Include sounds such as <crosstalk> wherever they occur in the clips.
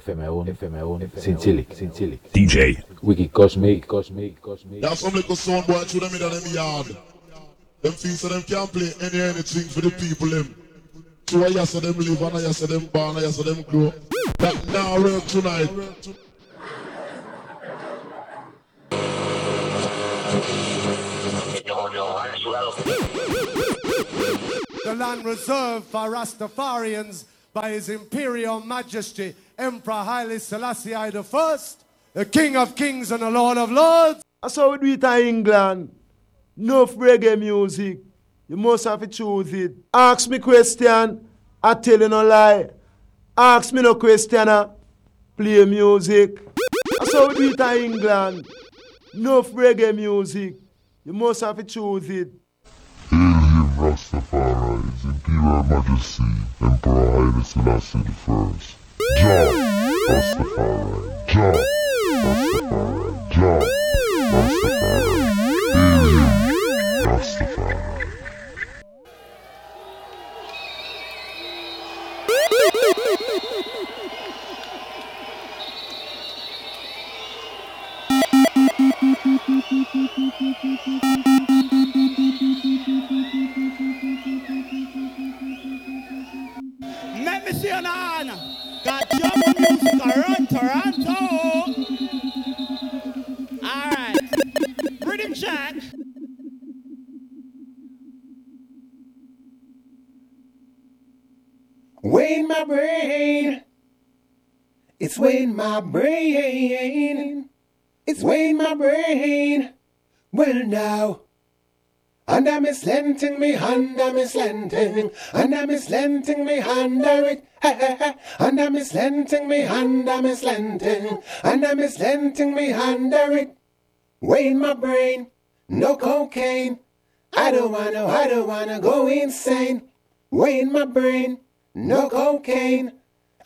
FM1, FM1, Sint-Chillik, Sint-Chillik. DJ. Wiki Kosmik, Kosmik, Kosmik. There's some little sound boy through them in them yard. Them things so them can't play any anything for the people them. So I just them live and I just them born, I just them grow. That now work tonight. the land reserved for Rastafarians by His Imperial Majesty Emperor Haile Selassie I, the King of Kings and the Lord of Lords. That's how we do it in England. No reggae music. You must have to choose it. Ask me question, I tell you no lie. Ask me no question, play music. That's how we do it in England. No reggae music. You must have to choose it. Rastafari, His Imperial Majesty, Emperor Haile Selassie I. Jah Rastafari, Jah Rastafari, Jah Rastafari. Rastafari. Toronto. All right. Rhythm check. Weighing my brain. It's weighing my brain. It's weighing my brain. Well now. And I'm slanting me hand, I'm slanting, and I'm slanting me under it, and I'm slanting me hand, I'm slanting, and I'm slanting me under it. Weighing my brain, no cocaine. I don't wanna, I don't wanna go insane. Weighing my brain, no cocaine.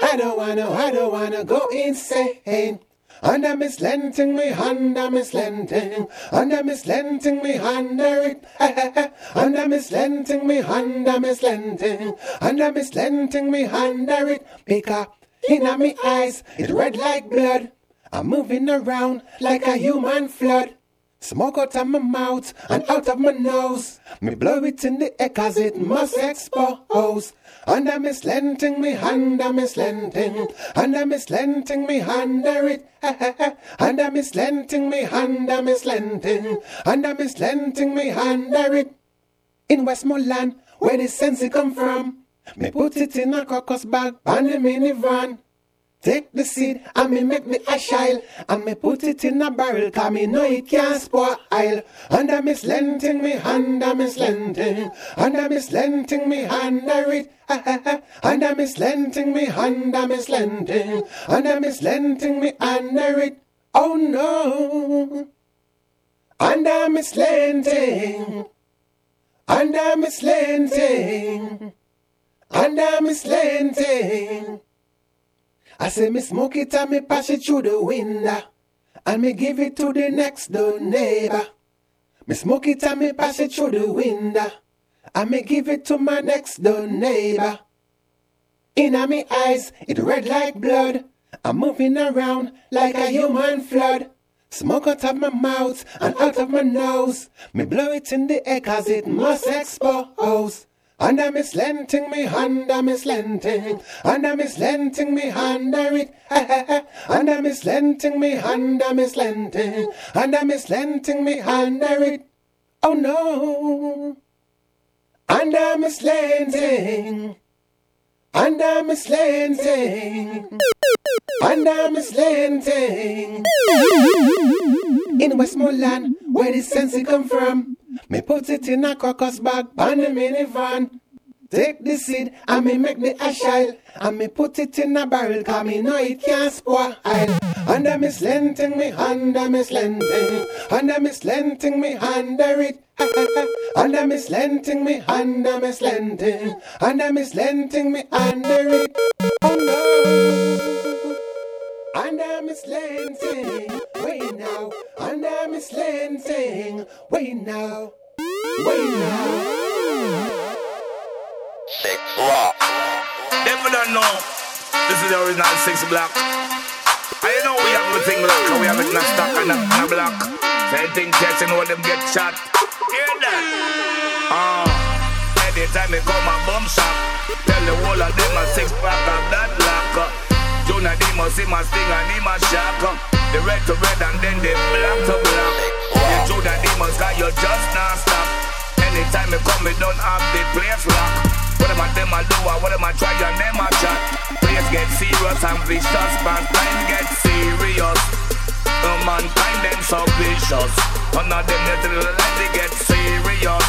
I don't wanna, I don't wanna go insane. And I'm slanting me hand, I'm slanting, and I'm slanting me under it, <laughs> and I'm slanting me hand, I'm slanting, and I'm slanting me under it, because in me eyes it red like blood. I'm moving around like a human flood. Smoke out of my mouth and out of my nose. Me blow it in the air cause it must expose. And I'm slanting me hand, I'm slanting. And I'm slanting me under it. <laughs> And I'm slanting me hand, I'm slanting. And I'm slanting me under it. In Westmoreland, where the sense come from. Me put it in a crocus bag on the minivan. Take the seed and me make the ash oil And me put it in a barrel cause me know it can't spoil. And I'm slanting me hand, I'm slanting And I'm slanting me under it. <laughs> And I'm slanting me hand, I'm slanting And I'm slanting me under it. Oh no. And I'm slanting And I'm slanting And I'm slanting I say me smoke it and me pass it through the window. And me give it to the next door neighbor. Me smoke it and me pass it through the window. And me give it to my next door neighbor. In me eyes, it red like blood. I'm moving around like a human flood. Smoke out of my mouth and out of my nose. Me blow it in the air cause it must expose. And I'm slanting me hand, I'm slanting, and I'm slanting me under it, <laughs> and I'm slanting me hand, I'm slanting, and I'm slanting me under it. Oh no, and I'm slanting, and I'm slanting, and I'm slanting. In Westmoreland, where the sense come from, me put it in a crocus bag on the minivan. Take the seed and me make the ash oil And me put it in a barrel cause me know it can't spoil. And I'm slanting me hand, I'm slanting. And I'm slanting me under it. <laughs> And I'm slanting me hand, I'm slanting. And I'm slanting me under it. Oh no and I'm slanting, wait now, and I'm slanting, wait now, wait now. Six rock. Them don't know. This is the original Six Block. I know we have the thing lock, we have it in a stock and a, and a block. Same thing test, you know them get shot. Hear that? Ah, uh, anytime they come a bum shop, tell the whole of them a six pack of that lock. Jonah Demo see my sting and him a shock. The red to red and then the black to black. The Jonah Demons got you just not stop. Anytime they come, we don't have the place lock. What am I them a do? What am I try and them a chat? Place get serious and vicious, but time get serious. No mankind them so vicious. None of them get little like they get serious.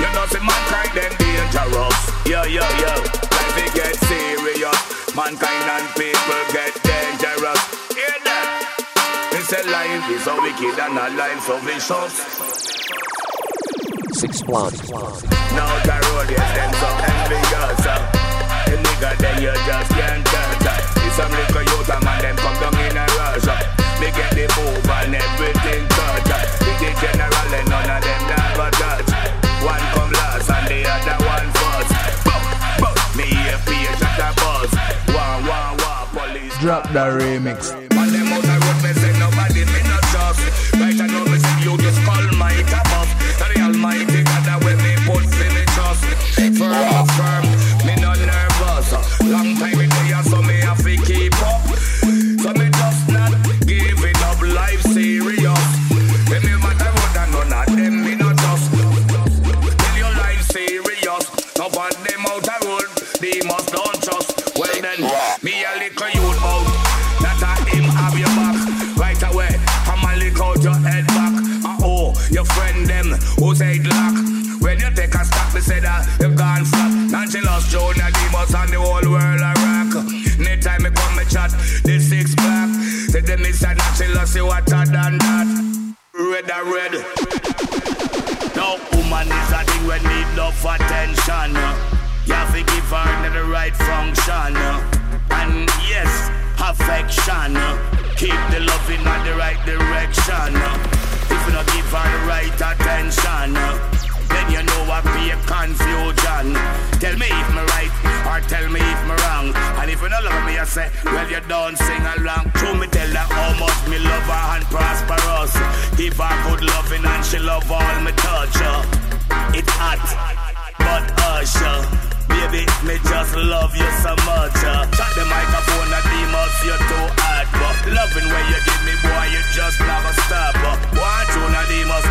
You know see mankind them dangerous. Yo yo yo, life it get serious. Mankind and people get dangerous. Hear that? It's a life is so wicked and a life so vicious. Six one. Now the road is them so envious. uh. The nigga then you just can't touch. uh. It's some little youth a man them come down in a rush. uh. Me get the move and everything touch. uh. The the general and none of them never touch. One come last and the other Drop the remix. Who say it lock. When you take a stop, they say that you've gone flat. Nanchilos, Jonah, Demos, and the whole world a rock. Anytime me come me chat, the six pack. Say them is a Nanchilos, you hotter than that. Red a red. No woman is a thing when need love for attention. You have to give her the right function. And yes, affection. Keep the love in the right direction. You give her right attention, then you know what be a confusion. Tell me if me right or tell me if me wrong. And if you don't love me, I say, well you don't sing along. True me tell her how much me love her and prosperous. Give her good loving and she love all me touch. It's hot, but hush. uh. Baby, me just love you so much. Uh. Shut the microphone at the mouth, you're too hot. But loving when you give me, boy, you just never stop. Uh. One tune at the mouth.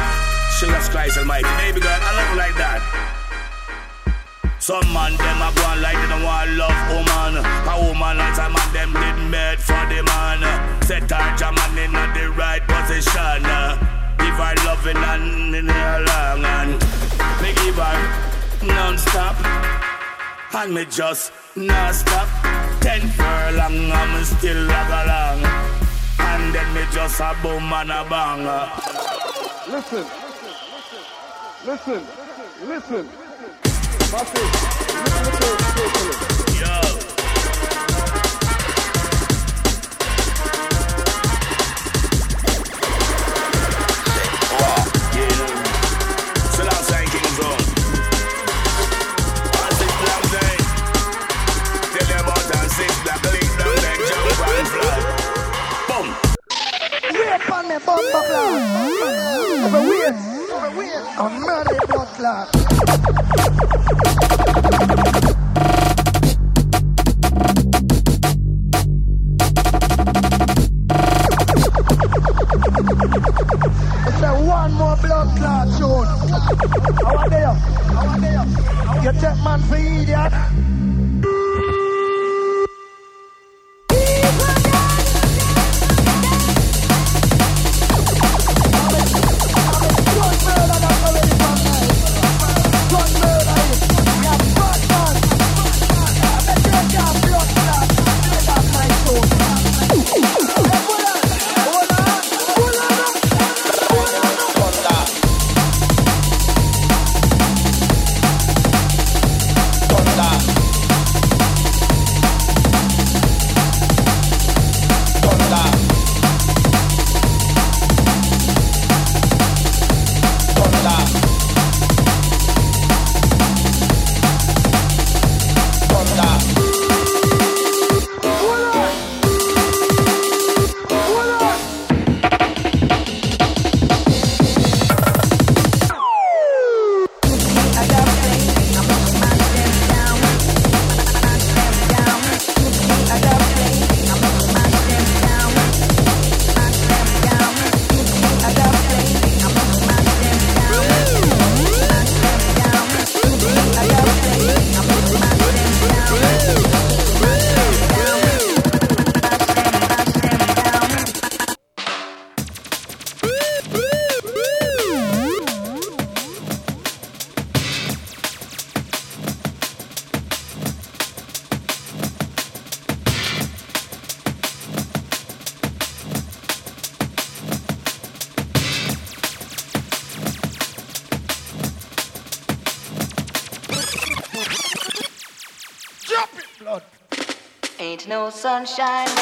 Jesus Christ Almighty, baby girl, I love you like that. Some man them a go on like they don't want love woman. A woman and some man them did made for the man. Set her jamming in at the right position. Give her loving and in her long and me give her non-stop. And me just not stop. Ten furlong and me still lag along. And then me just a boom and a bang. Listen, listen, listen. Yo. Rape on me bumper clock. Over waist. Over waist. I'm murder blood clot. It's a one more blood clot tune. How are they? How are they? You take man for idiot. sunshine.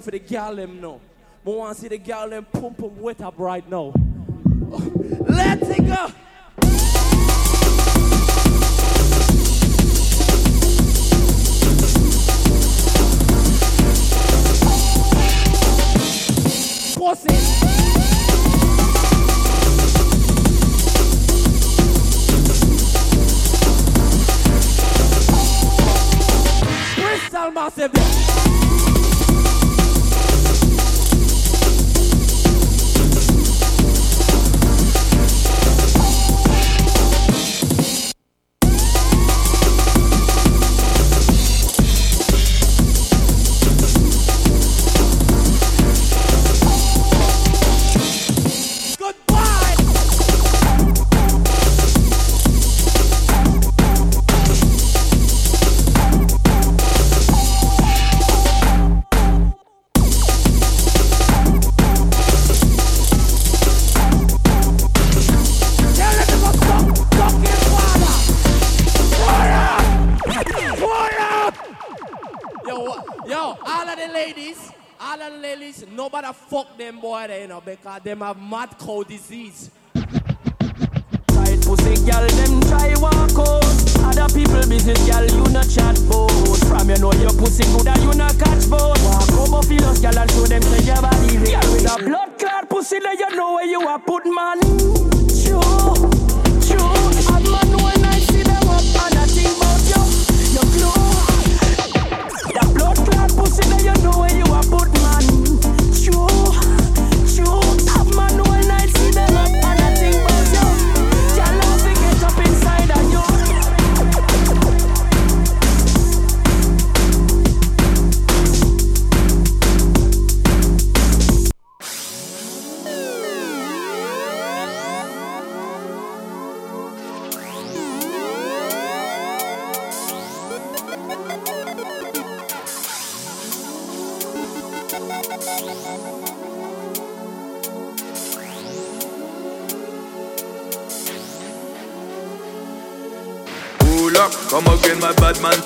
song for the gal them now. But want to see the gal them pump pump wet up right now. Let it go. There, you know, because them have mad cow disease. Tight pussy girl, them try walk out. Other people business, girl, you not chat bout. From you know your pussy good and you not catch boat. Walk over feelers, girl, and show them say your body real. With a blood clot pussy, then you know where you are put man. True, true. Bad man one night see them up and I think about you. You glow. That blood clot pussy, you know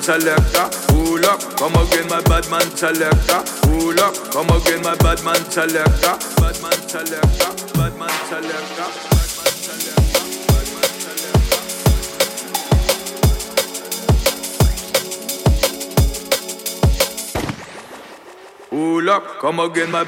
selector. Pull up, come again, my bad man selector. Pull up, come again, my bad man selector. Bad man selector, bad man selector. Pull up, come again, my.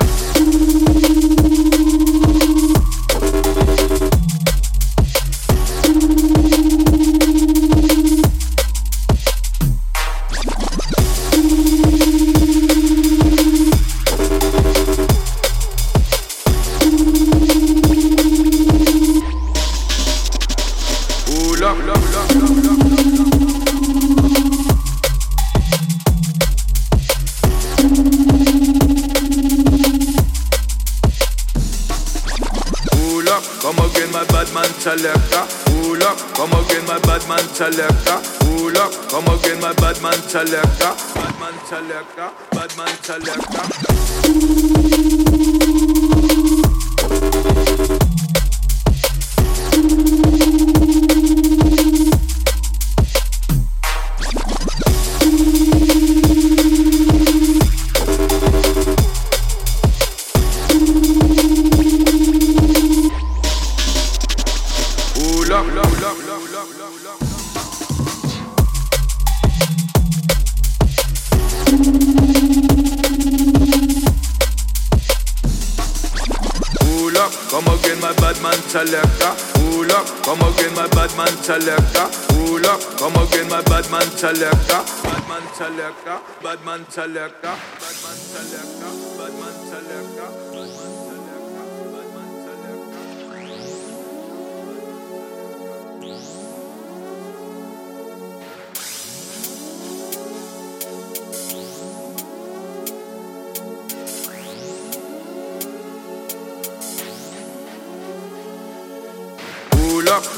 Selector. Pull up, come again, my. Bad man selector, bad man selector, bad man selector, bad man selector, bad man selector,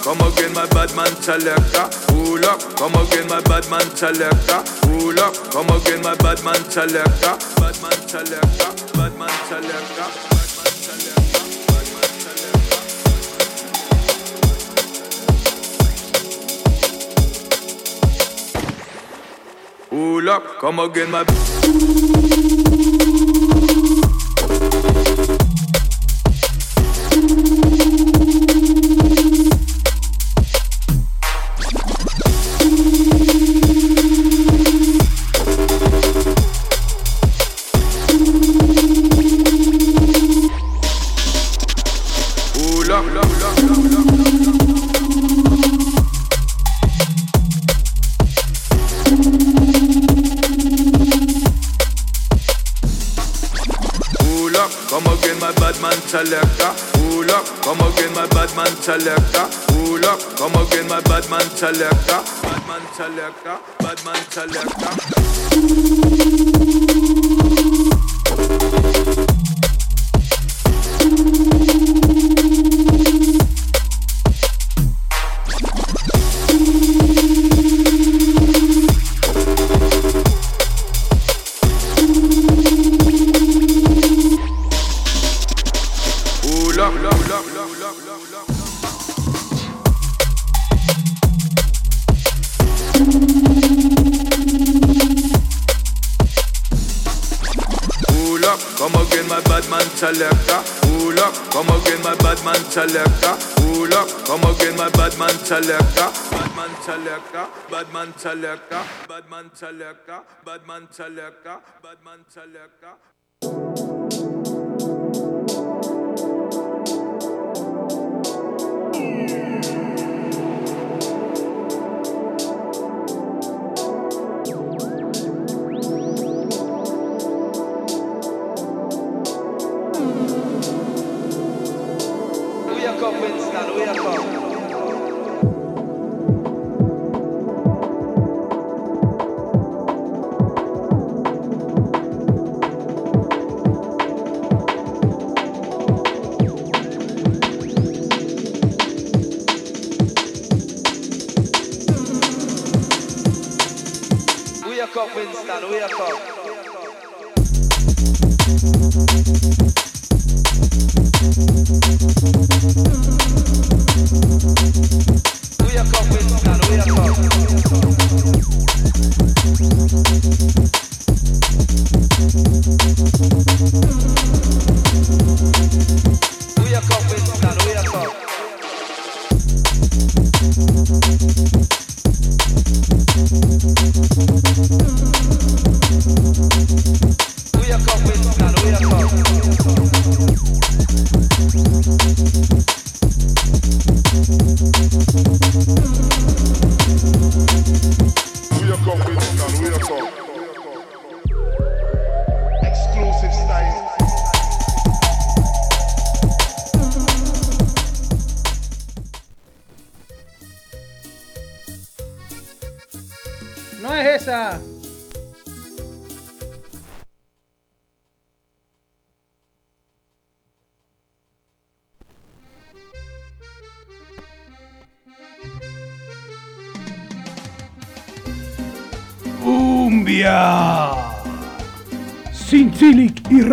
come again, my bad man selector. Pull up, come again, my bad man selector. Pull up, come again, my bad man selector. Bad man selector, bad man selector. Bad man. Pull up, come again, my. Selector, bad man selector, bad man bad.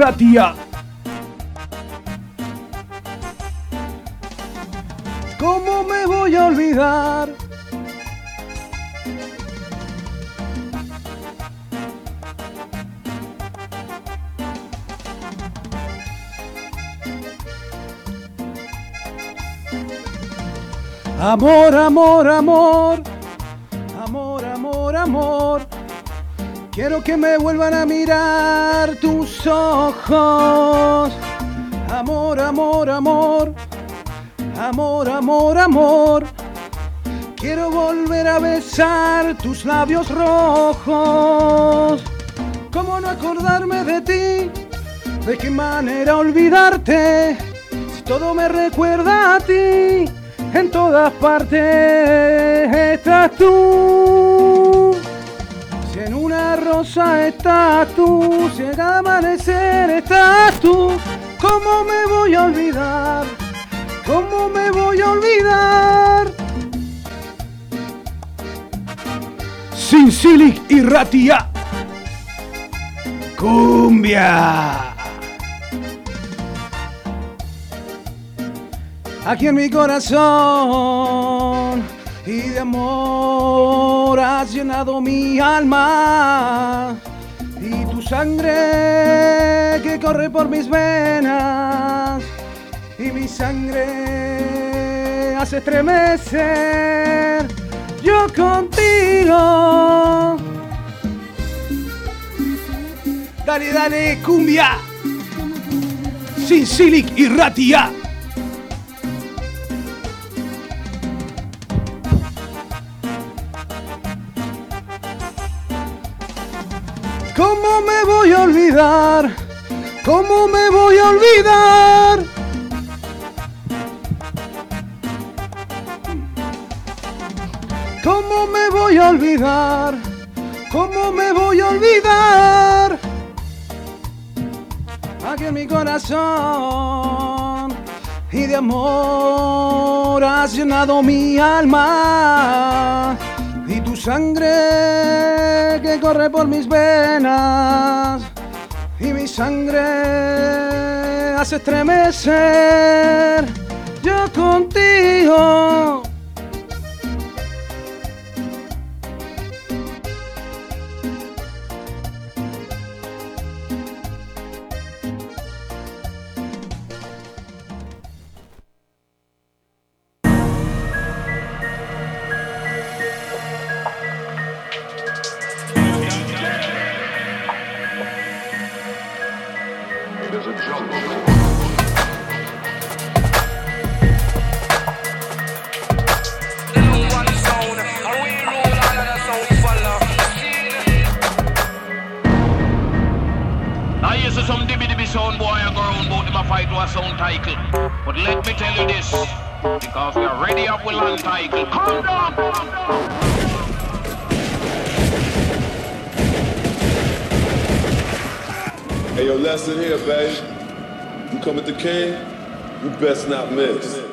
Ratia. ¿Cómo me voy a olvidar? Amor, amor. Amor, Quiero que me vuelvan a mirar tus ojos. Amor, amor, amor. Amor, amor, amor. Quiero volver a besar tus labios rojos. ¿Cómo no acordarme de ti? ¿De qué manera olvidarte? Si todo me recuerda a ti, en todas partes estás tú. Rosa estás tú, si cada amanecer estás tú, ¿cómo me voy a olvidar? ¿Cómo me voy a olvidar? Sinsilic y Ratia. Cumbia. Aquí en mi corazón y de amor has llenado mi alma y tu sangre que corre por mis venas y mi sangre hace estremecer yo contigo. Dale, dale, cumbia. Sinsilic y Ratia. ¿Cómo me voy a olvidar? ¿Cómo me voy a olvidar? ¿Cómo me voy a olvidar? ¿Cómo me voy a olvidar? Aquí en mi corazón y de amor has llenado mi alma sangre que corre por mis venas y mi sangre hace estremecer yo contigo. baby. You come at the king, you best not miss.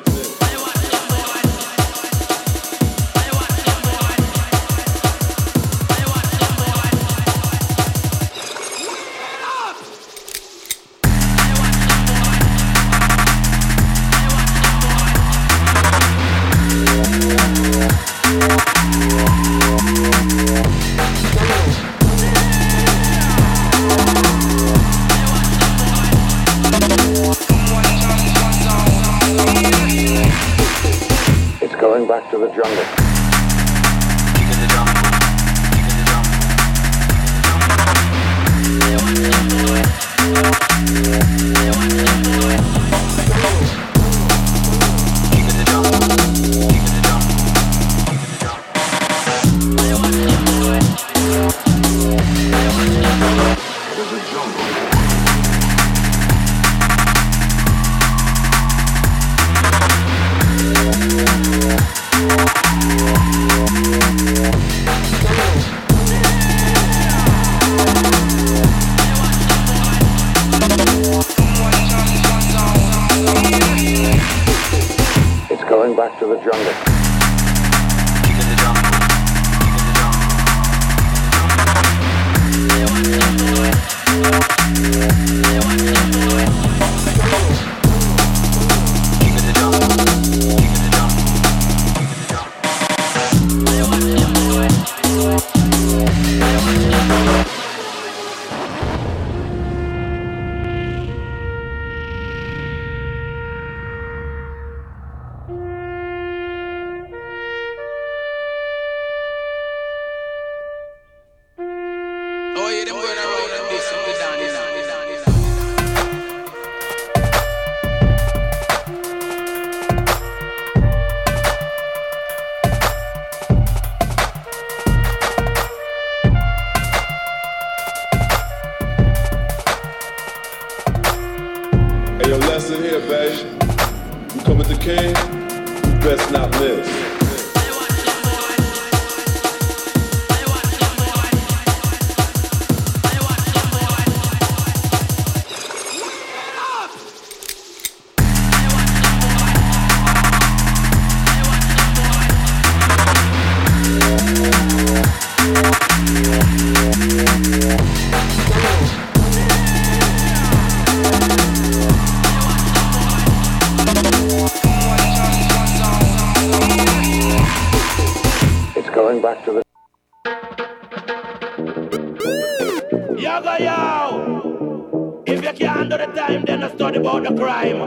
Yo go yo. If you can't do the time, then I study about the crime.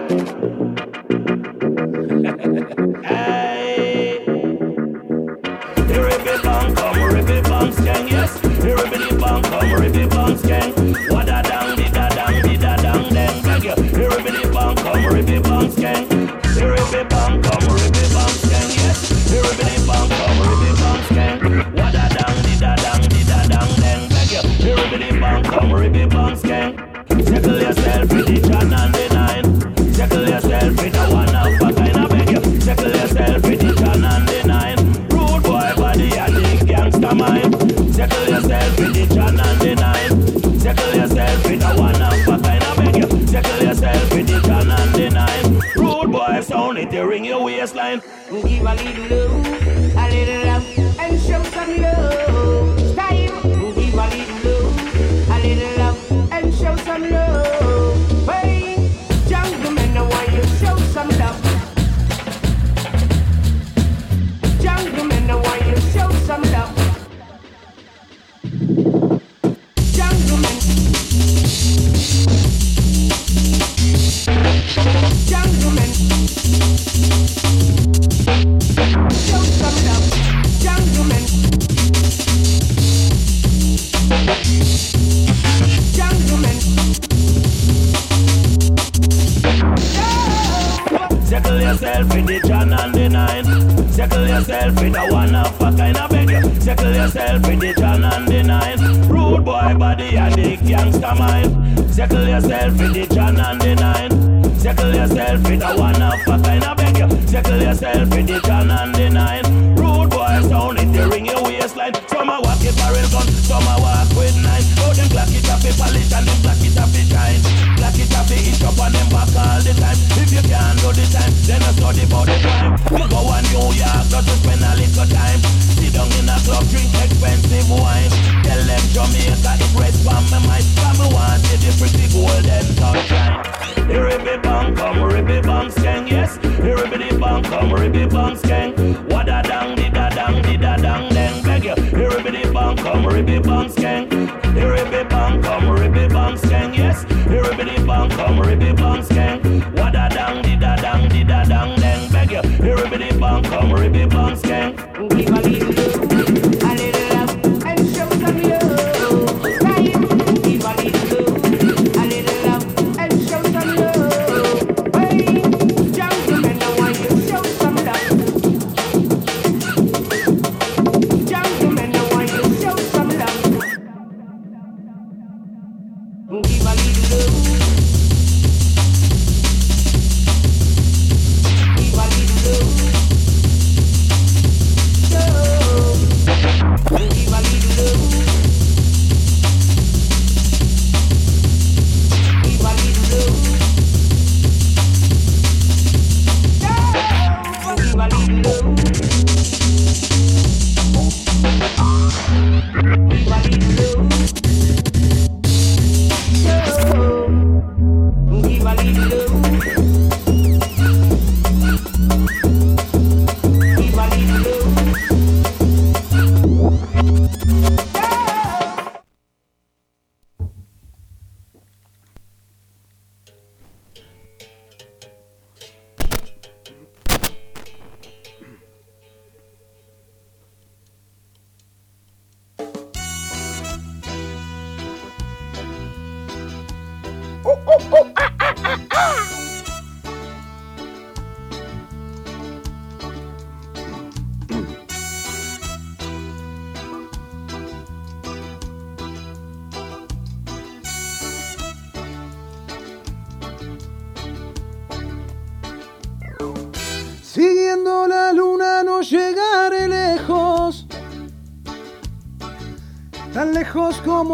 <laughs> hey. here The ribbon bang, come ribbon bang, gang. Yes, here the ribbon bang, come ribbon bang, gang. What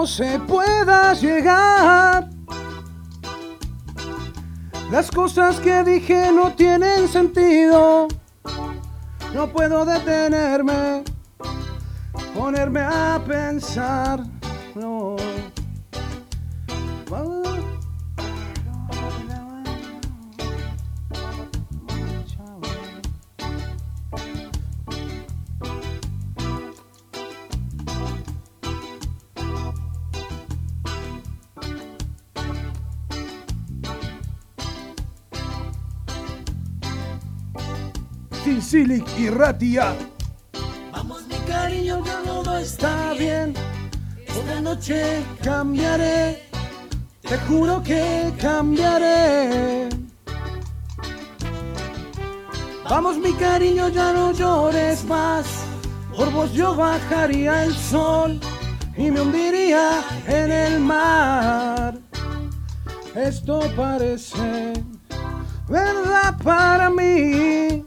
no se pueda llegar. Las cosas que dije no tienen sentido. No puedo detenerme, ponerme a pensar. Silic y Ratia. Vamos, mi cariño, que todo está bien. Esta noche cambiaré. Te juro que cambiaré. Vamos, mi cariño, ya no llores más. Por vos yo bajaría el sol y me hundiría en el mar. Esto parece verdad para mí.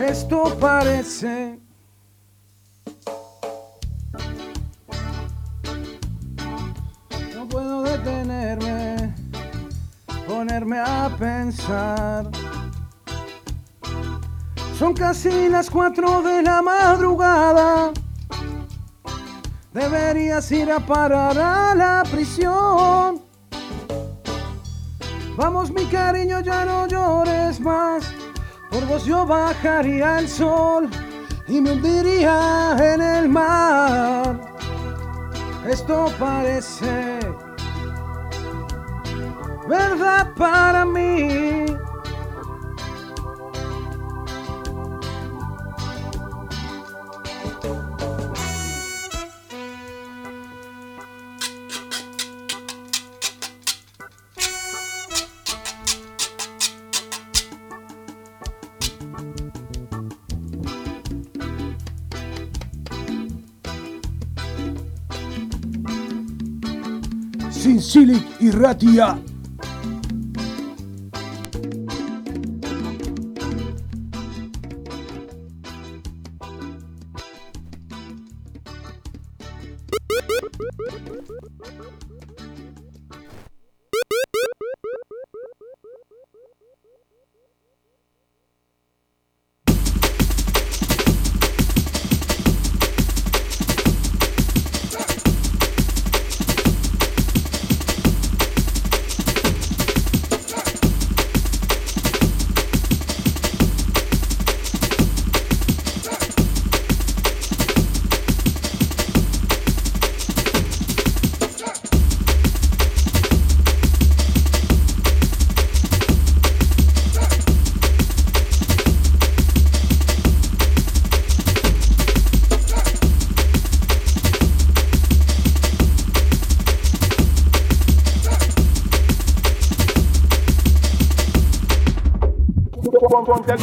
Esto parece No puedo detenerme, ponerme a pensar. Son casi las cuatro de la madrugada. Deberías ir a parar a la prisión. Vamos mi cariño, ya no llores más. Por yo bajaría el sol y me hundiría en el mar. Esto parece verdad para mí. Irratia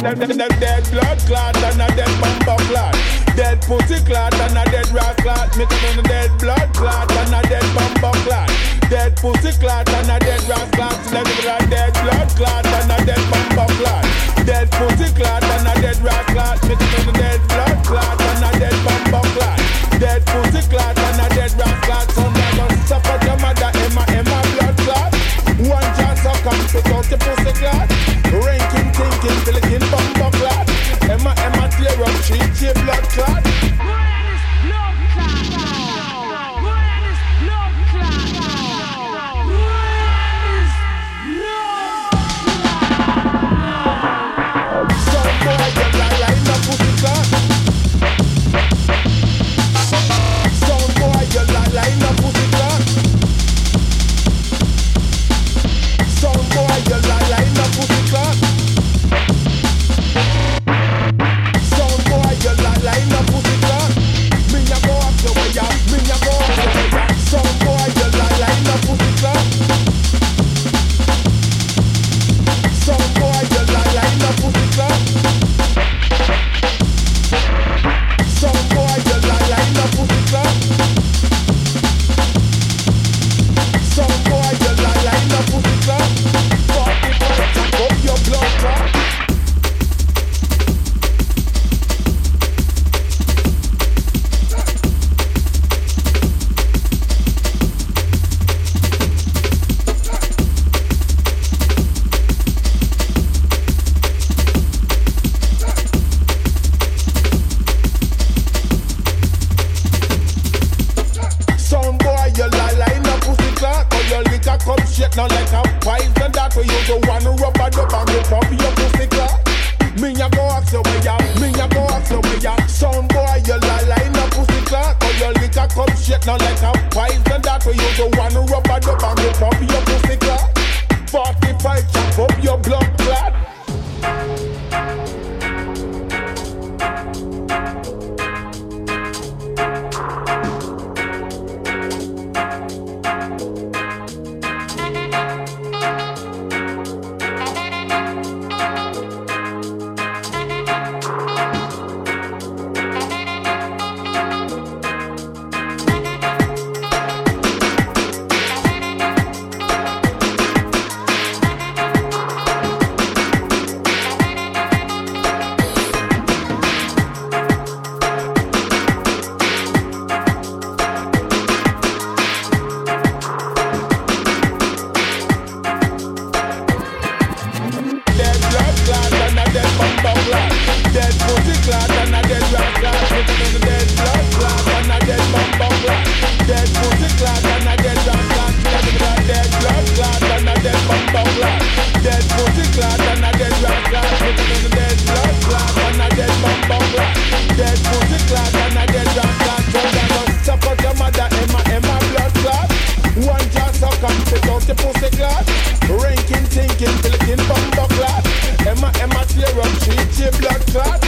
y Ratia. Dead, dead, clot and a dead rat clot. Living in a dead blood clot and a dead bum bum clot. Dead pussy clot and a dead rat clot. So that us chop out your mother Emma Emma blood clot. One glass of cum spit out the pussy clot. Ranking, thinking, flicking bum bum clot. Emma Emma tear up, treat your blood clot.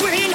Any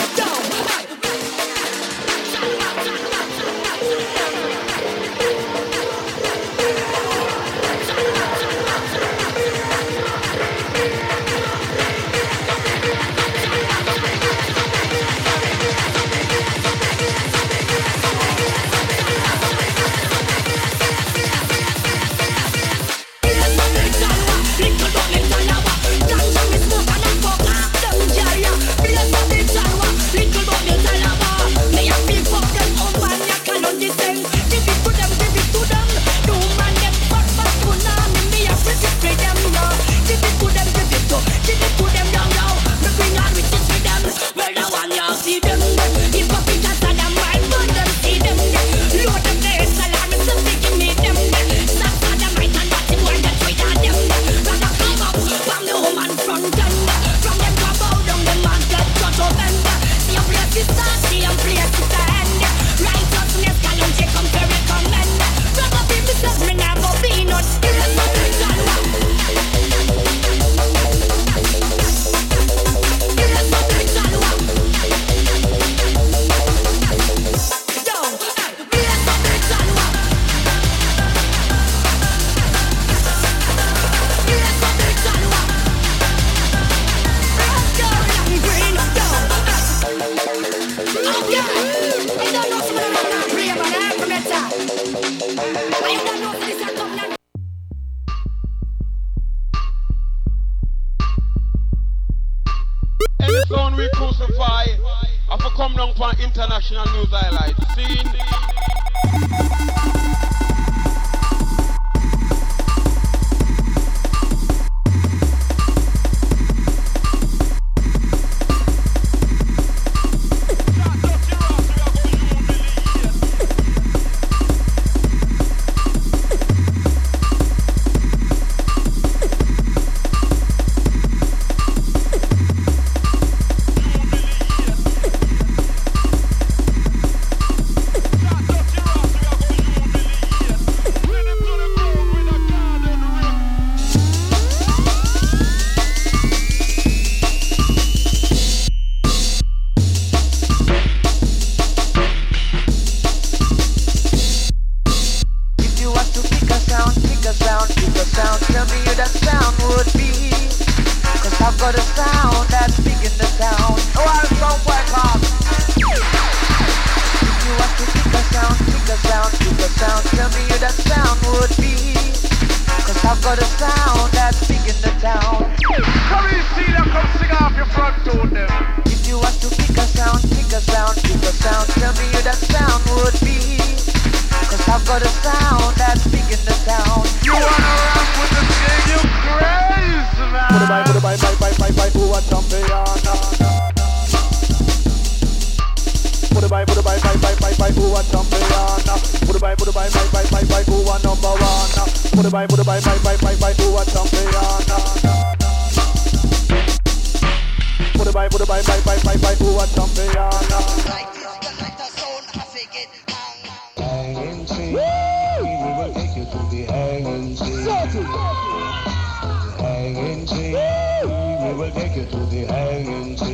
hanging tree. We will take you to the hanging tree.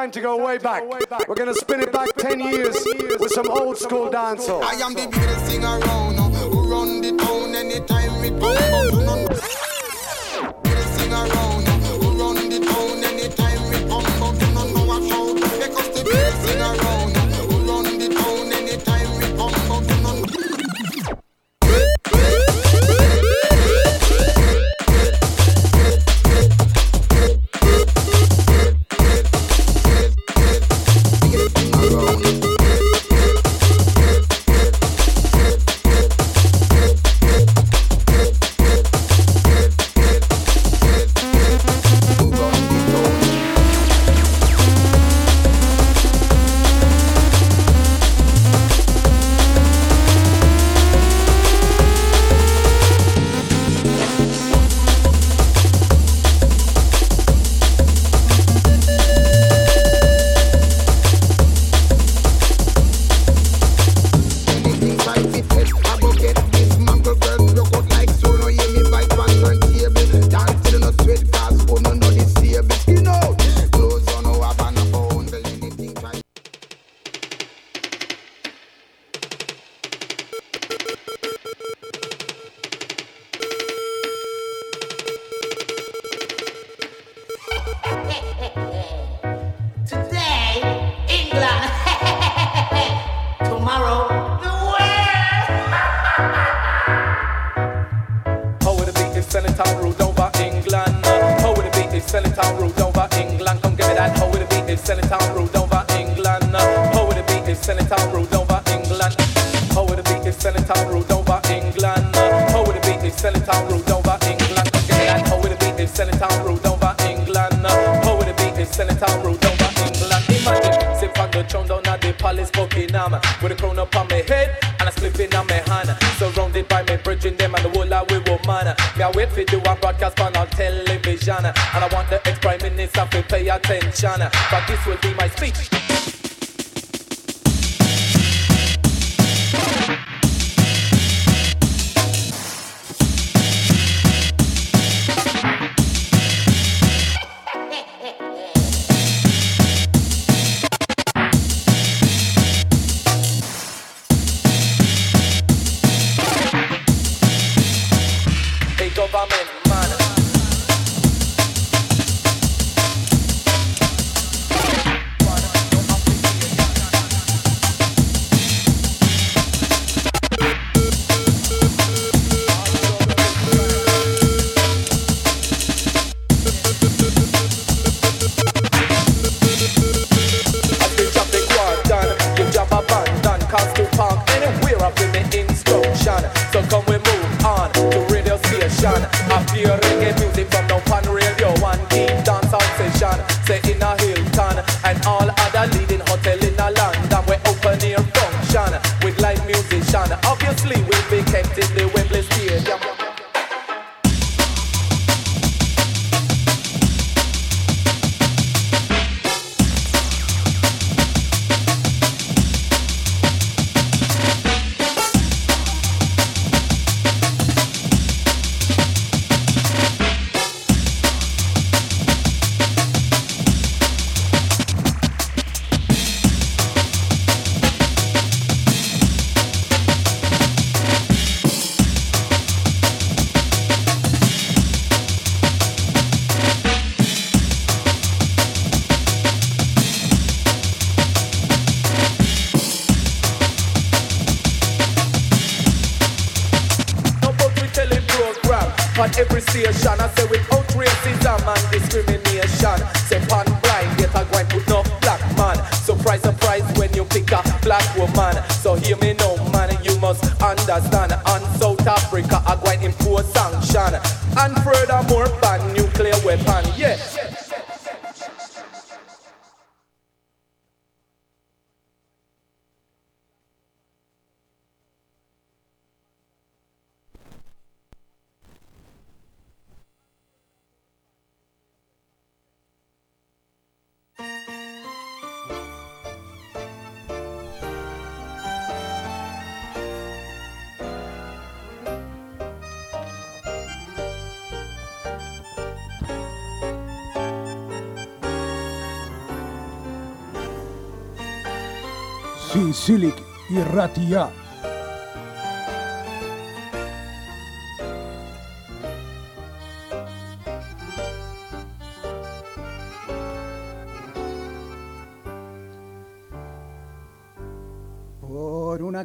time to go way back. We're gonna spin it back 10 years with some old school dancehall. I am the around uh, who run the town anytime.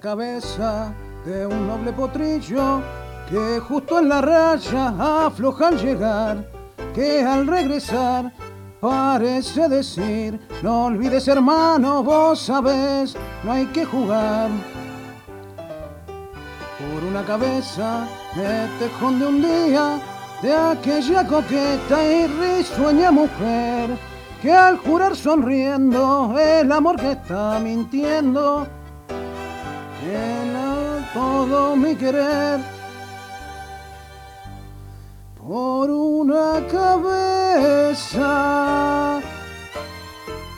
de un noble potrillo que justo en la raya afloja al llegar, que al regresar parece decir, no olvides hermano, vos sabés, no hay que jugar. Por una cabeza me tejón de un día de aquella coqueta y risueña mujer que al jurar sonriendo el amor que está mintiendo llena todo mi querer por una cabeza.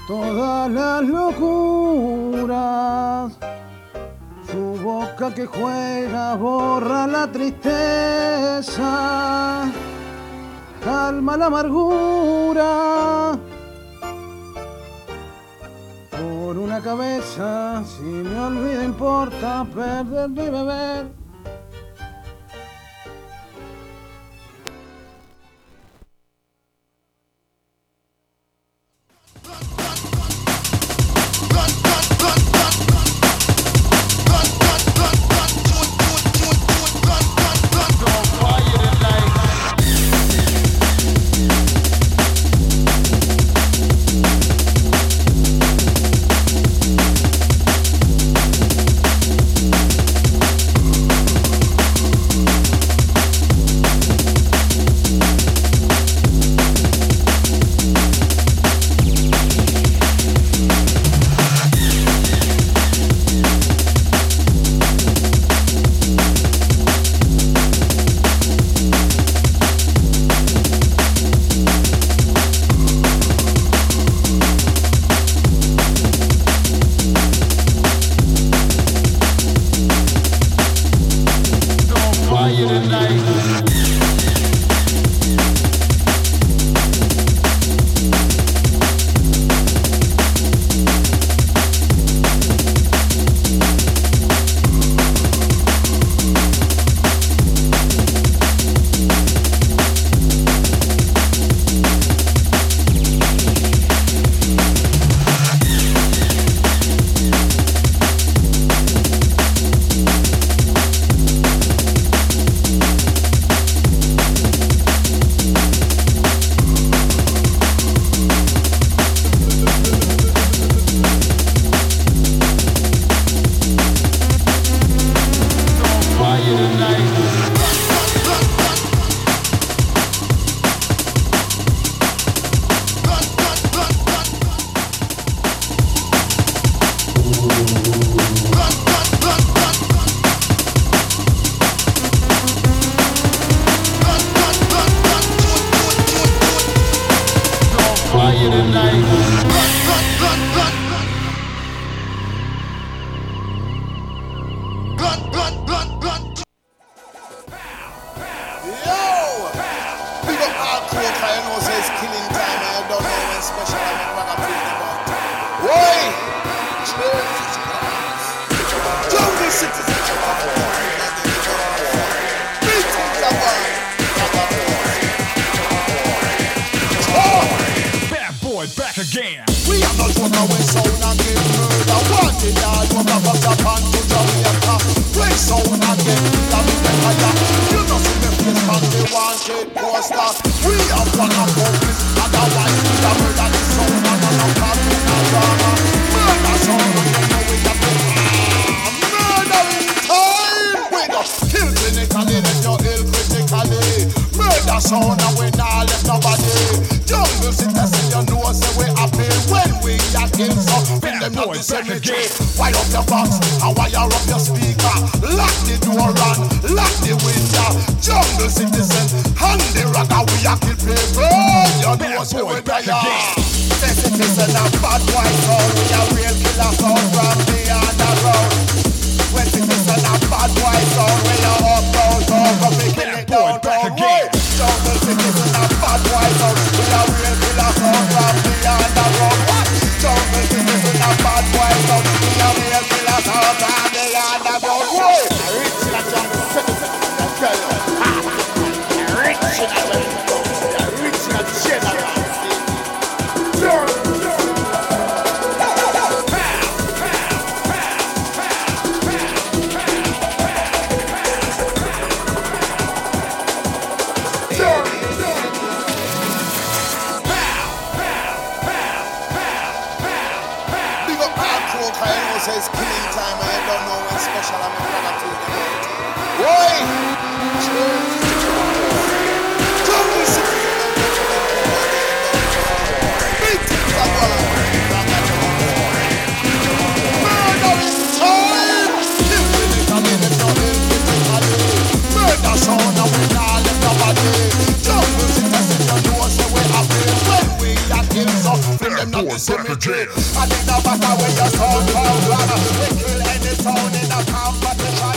Todas las locuras su boca que juega borra la tristeza. Calma la amargura cabeza, si me olvido importa perder mi beber. in time and you don't know when special I'm in front of tonight. Going on. Murder is time! Killing it, I'm I'm not the cemetery. I need a back sound. We kill any sound in a town, but the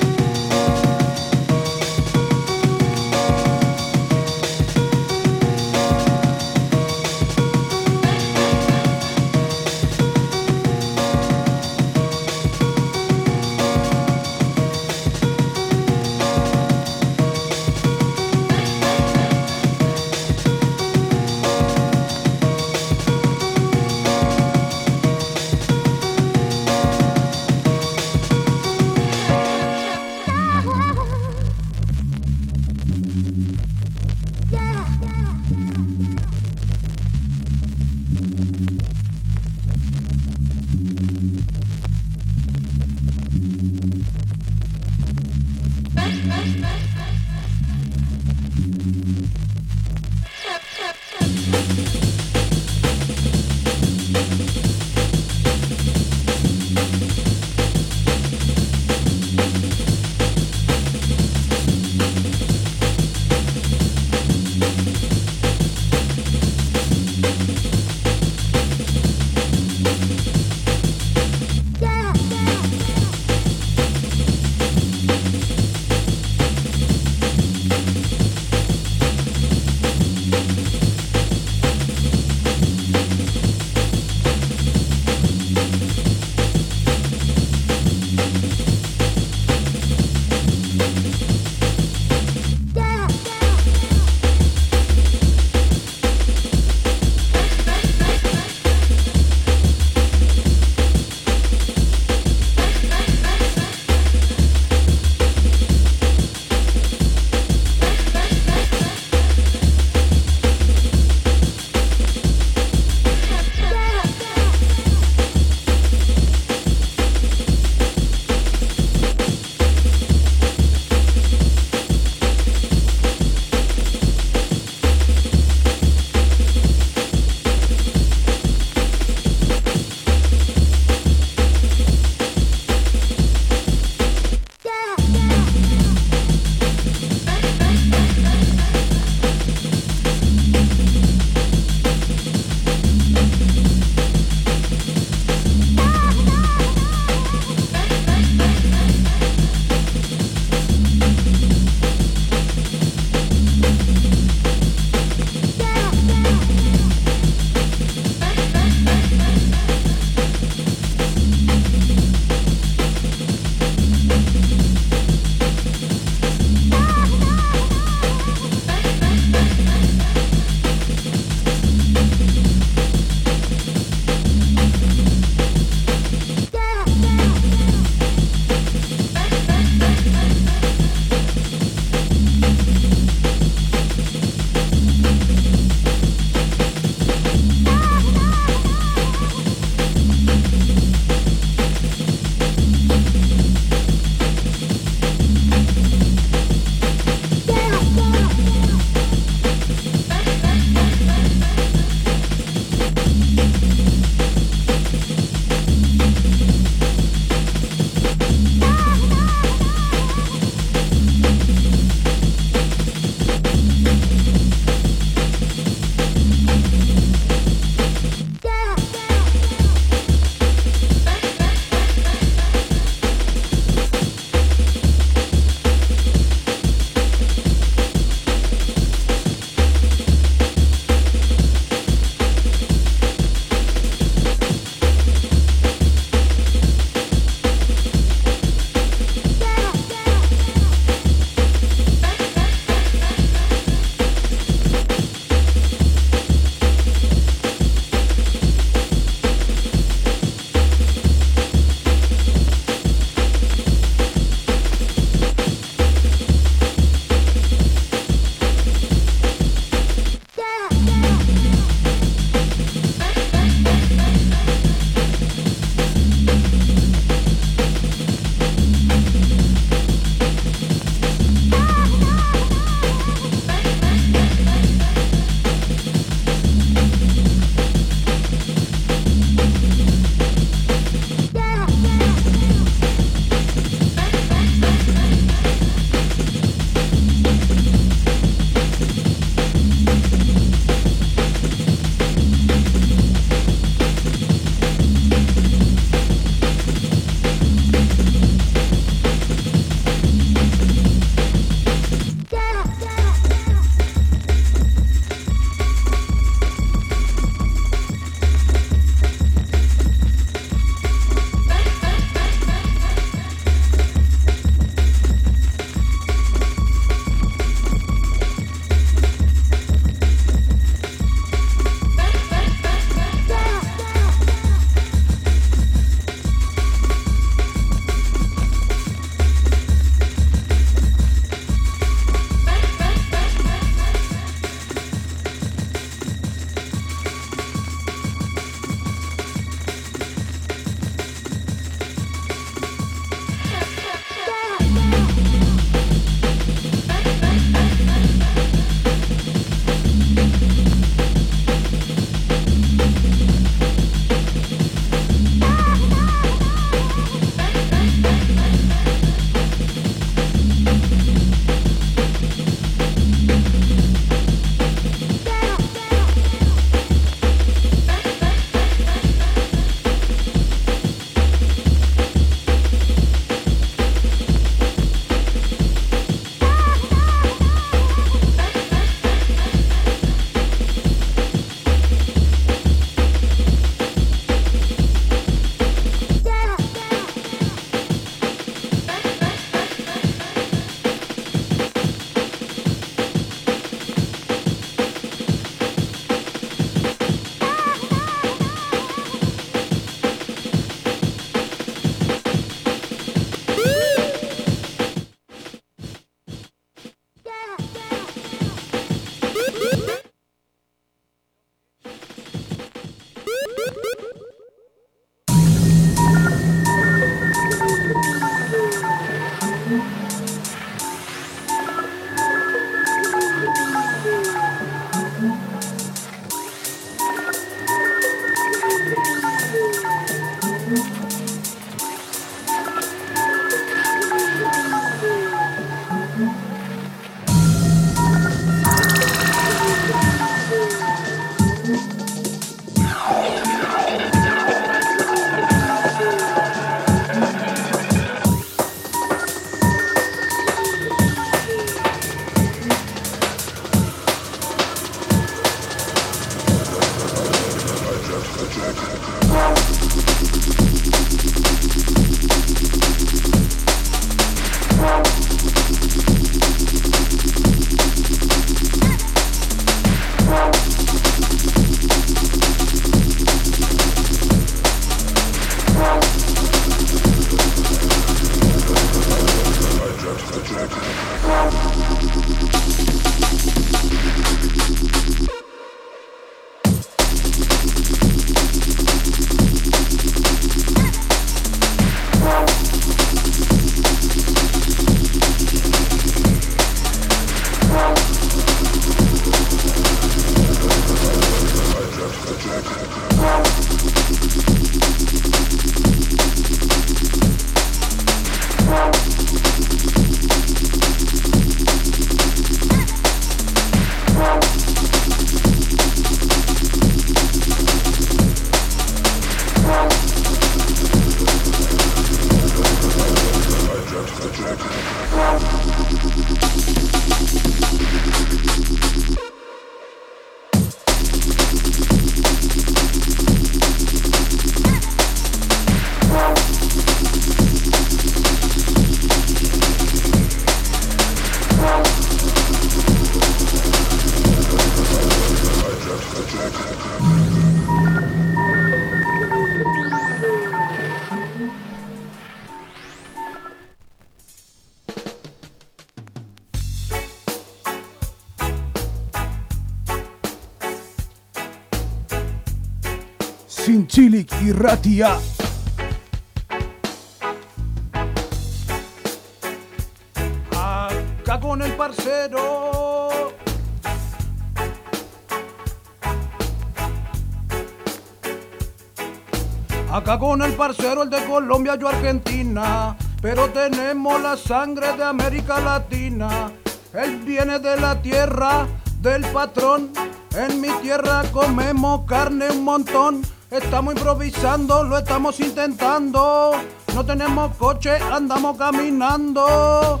El de Colombia, yo Argentina. Pero tenemos la sangre de América Latina. Él viene de la tierra del patrón. En mi tierra comemos carne un montón. Estamos improvisando, lo estamos intentando. No tenemos coche, andamos caminando.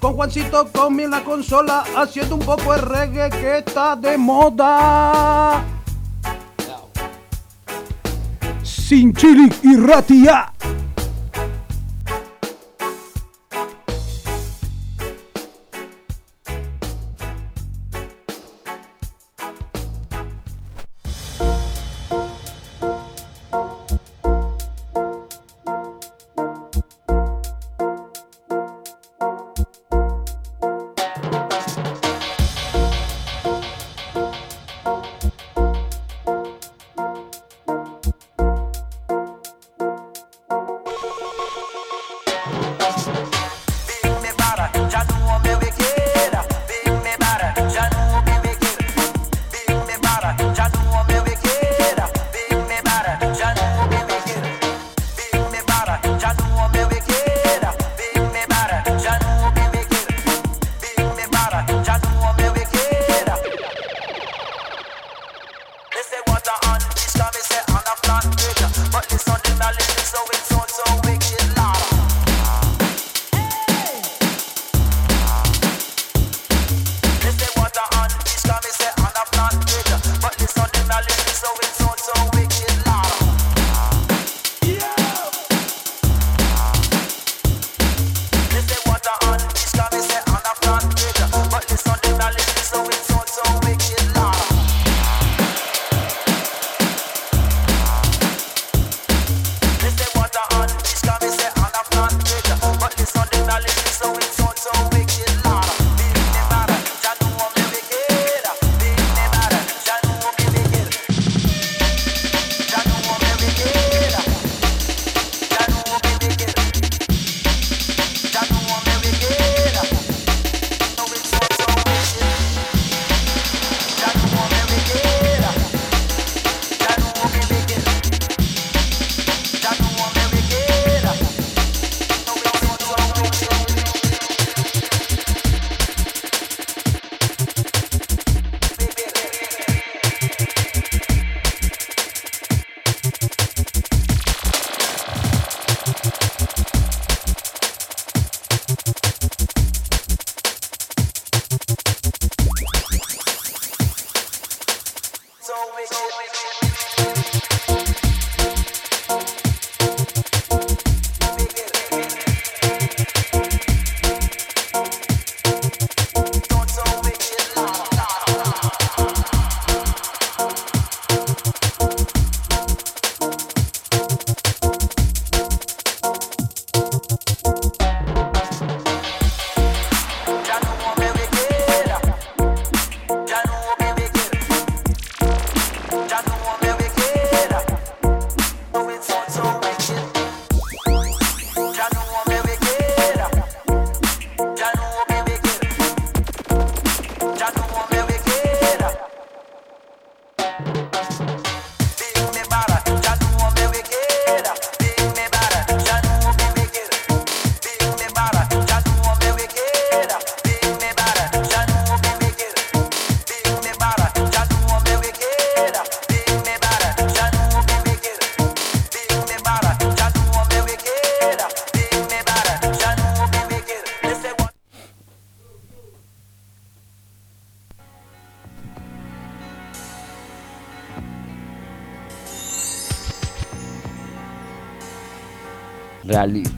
Con Juancito Comi en la consola, haciendo un poco de reggae que está de moda. Sin irratia.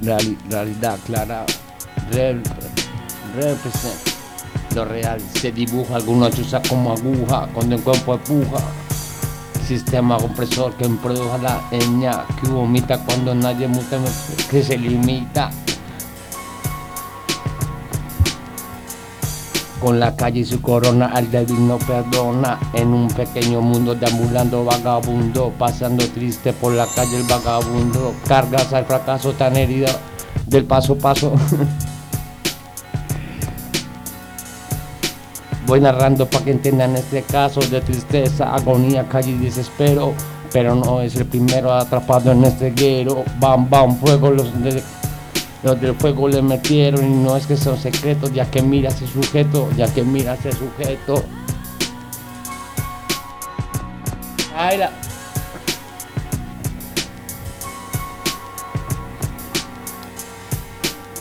Realidad clara, real, represent. Lo real se dibuja, algunos usa como aguja cuando el cuerpo empuja. Sistema compresor que produce la ña que vomita cuando nadie muta, que se limita. Con la calle y su corona al débil no perdona. En un pequeño mundo deambulando vagabundo, pasando triste por la calle el vagabundo. Cargas al fracaso tan herida del paso a paso. <laughs> Voy narrando para que entiendan este caso de tristeza, agonía, calle y desespero. Pero no es el primero atrapado en este guero. Bam, bam, fuego, los, de- los del fuego le metieron. Y no es que son secretos, ya que mira ese sujeto, ya que mira ese sujeto.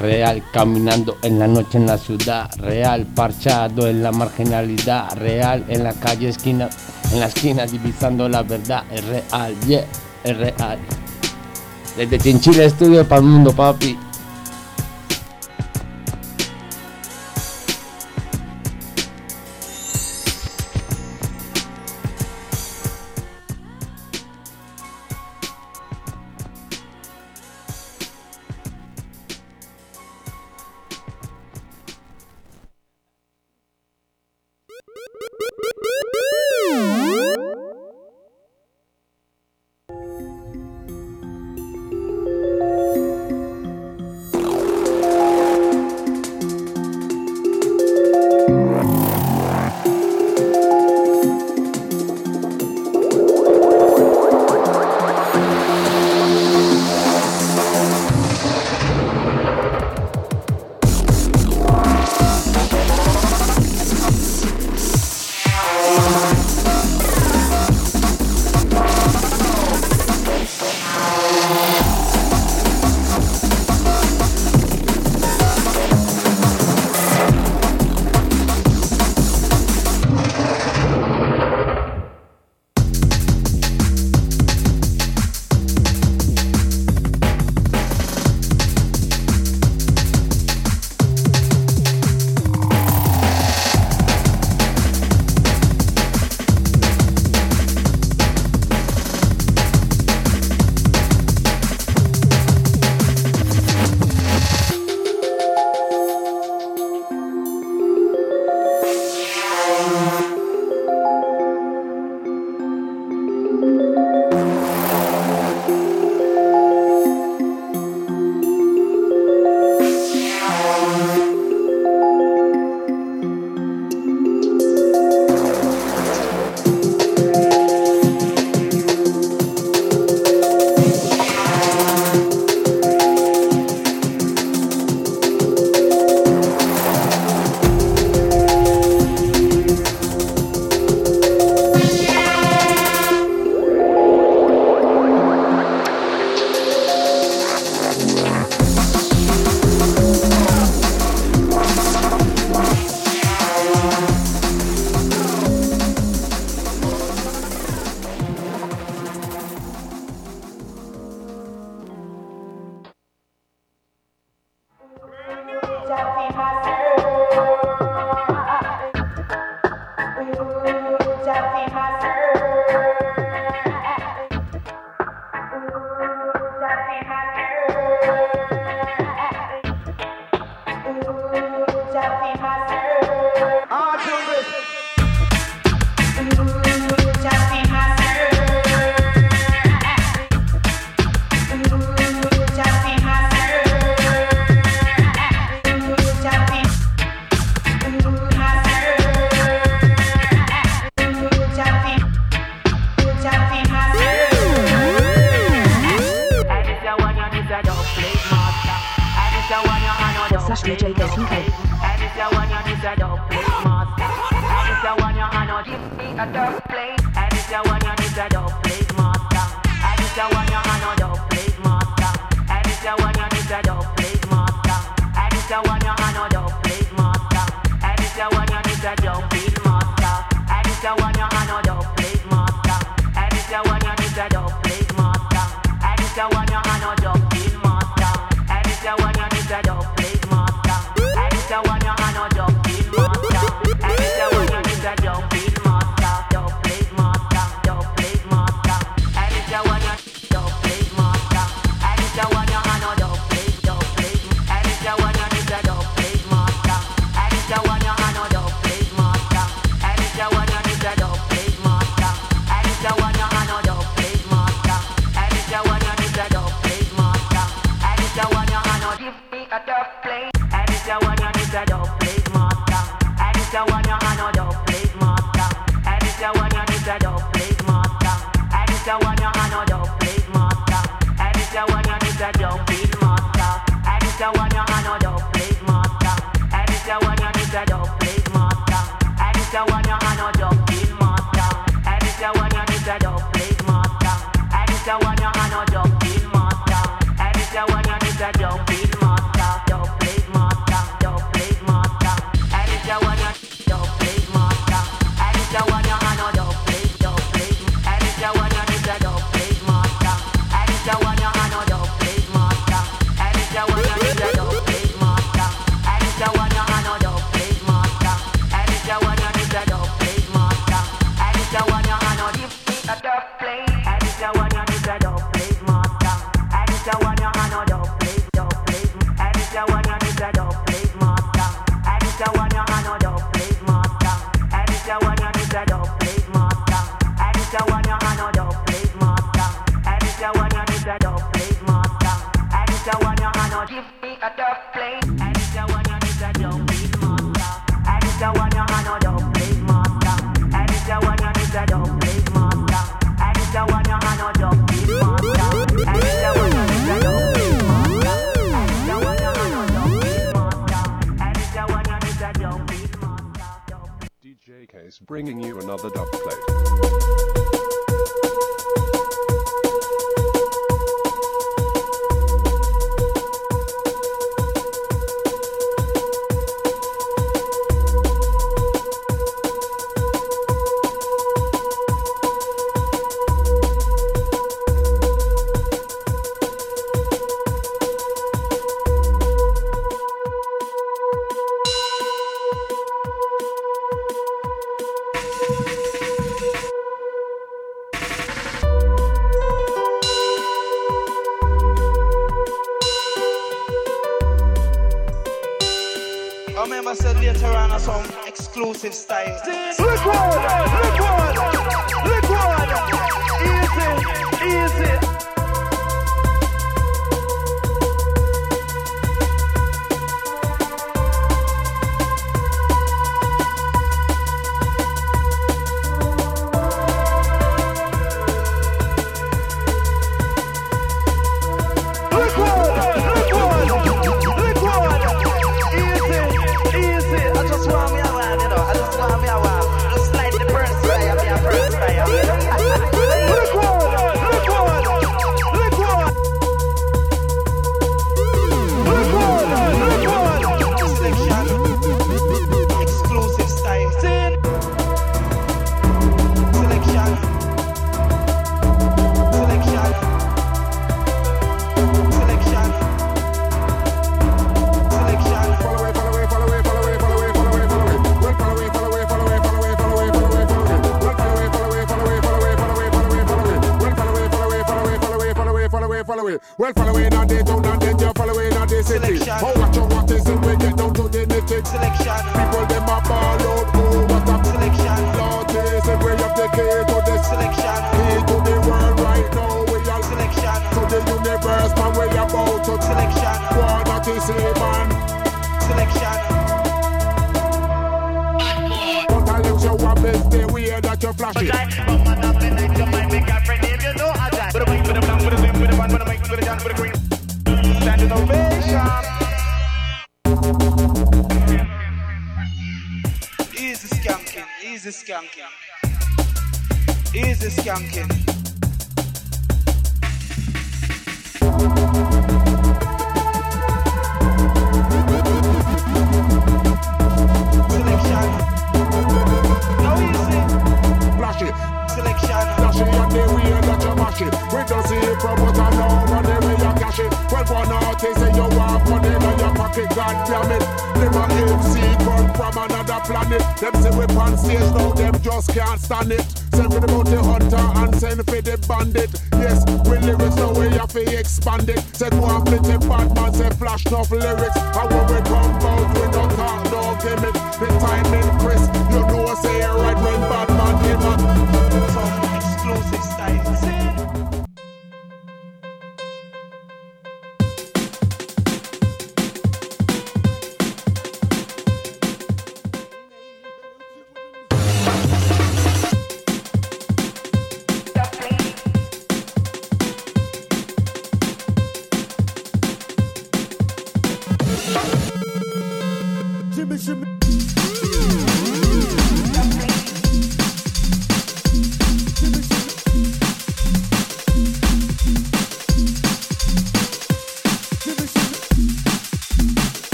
Real caminando en la noche en la ciudad, real parchado en la marginalidad, real en la calle esquina, en la esquina divisando la verdad, es real, yeah, es real. Desde Chinchilla Estudio para el mundo, papi.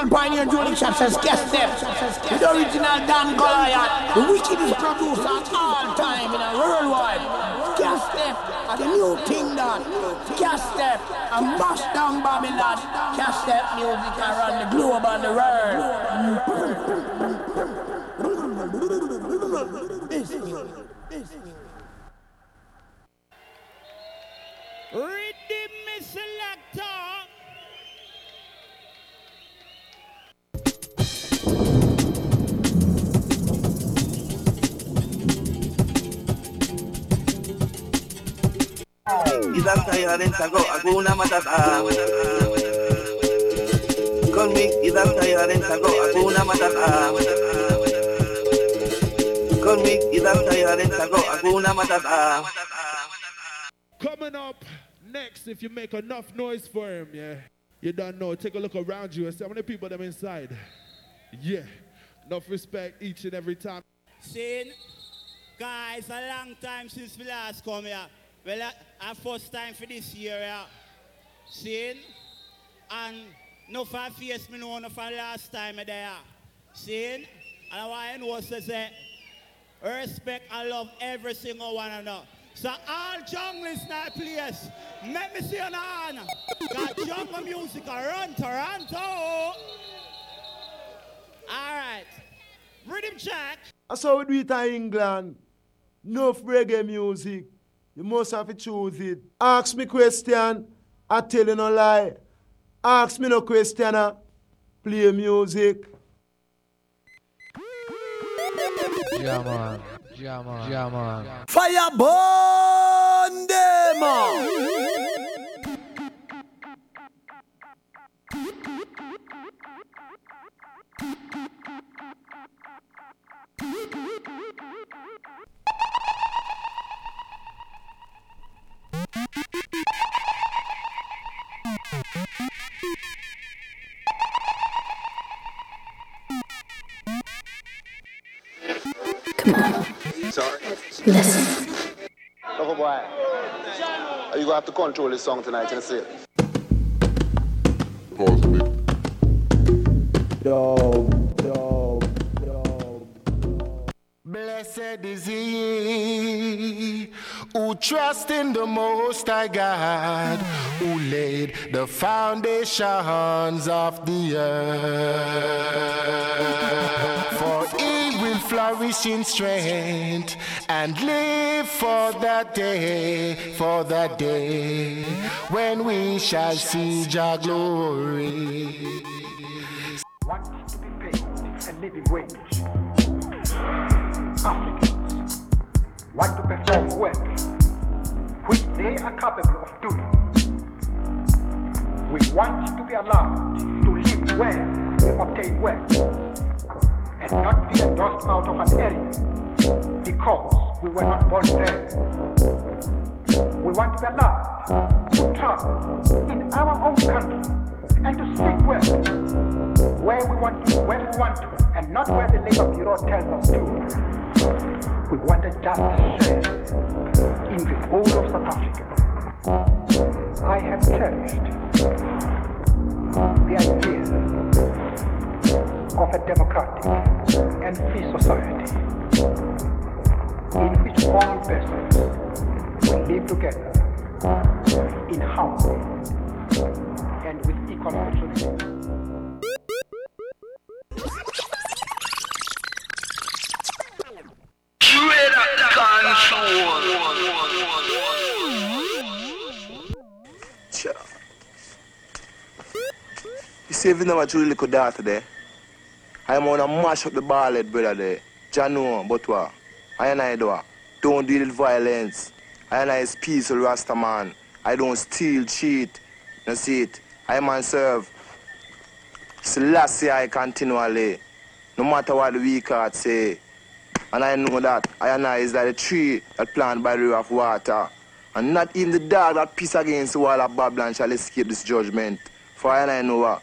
Original Pioneer Julie Chap guest step. With the original Dan Goliath, the wickedest producer of all time in a worldwide. Gas step, and the new done. Gas step, and mash down Babylon. Gas step music around the globe and the world. Isang saya sago, Hakuna Matata. Ah. Call me, isang saya rin sago, Hakuna Matata. Ah. Call me, isang saya rin sago, Hakuna Matata. Ah. Coming up next, if you make enough noise for him, yeah, you don't know. Take a look around you and see how many people them inside. Yeah, enough respect each and every time. Sin, guys, a long time since we last come here. Well, uh, our first time for this year, yeah. Sin, and no for face me know no for last time there. Sin, and I want to say, respect and love every single one of them. So all junglers that place, let me see on on. Got jungle music around Toronto. All right, rhythm check. That's how we do it in England. Enough reggae music. You must have to choose it. Ask me question, I tell you no lie. Ask me no question, ah. play music. Yeah, man. Yeah, man. Yeah, man. Fire burn them! Come on, Sorry. listen. Lover boy. Are you gonna have to control this song tonight, you see? Dog, who trusts in the Most High God, who laid the foundations of the earth. For he will flourish in strength and live for that day, for that day when we shall see Jah glory. want to be paid a living wage. Africans want to perform work which they are capable of doing. We want to be allowed to live well, obtain wealth, and not be endorsed out of an area because we were not born there. We want to be allowed to travel in our own country and to speak well where we want to, when we want to, and not where the Labor Bureau tells us to. We want a just share the whole of South Africa. I have cherished the idea of a democratic and free society in which all persons live together in harmony and with equal opportunity. Sure. Little daughter there, I'm gonna mash up the ball head, brother there. Jano, but what? I and I do. Don't deal with violence. I and I is peaceful Rasta man. I don't steal, cheat. You see it? I man serve. Selassie I continually. No matter what the weak heart say. And I know that I and I is like a tree that planted by the river of water. And not even the dog that piss against the wall of Babylon shall escape this judgment. For I and I know what?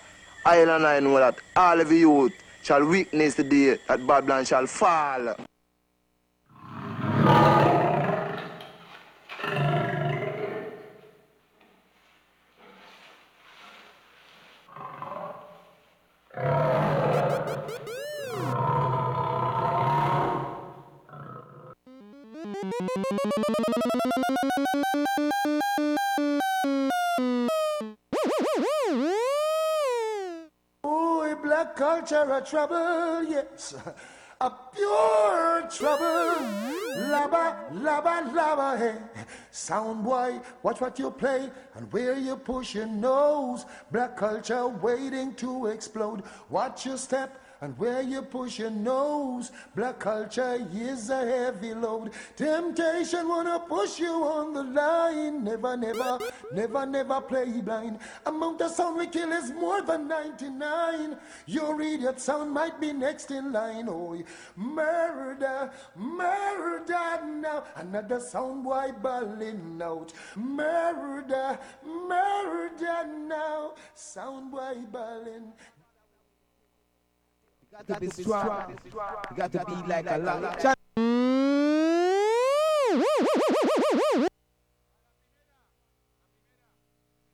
I know that all of the youth shall witness the day that Babylon shall fall. Culture of trouble, yes. A pure trouble. Laba, laba, laba, hey. Sound boy, watch what you play and where you push your nose. Black culture waiting to explode. Watch your step and where you push your nose. Black culture is a heavy load. Temptation wanna push you on the line. Never, never, never, never play blind. Amount of sound we kill is more than 99. Your idiot sound might be next in line. Oh, murder, murder now. Another sound boy balling out. Murder, murder now. Sound boy balling. to be strong. You got to be like a lion.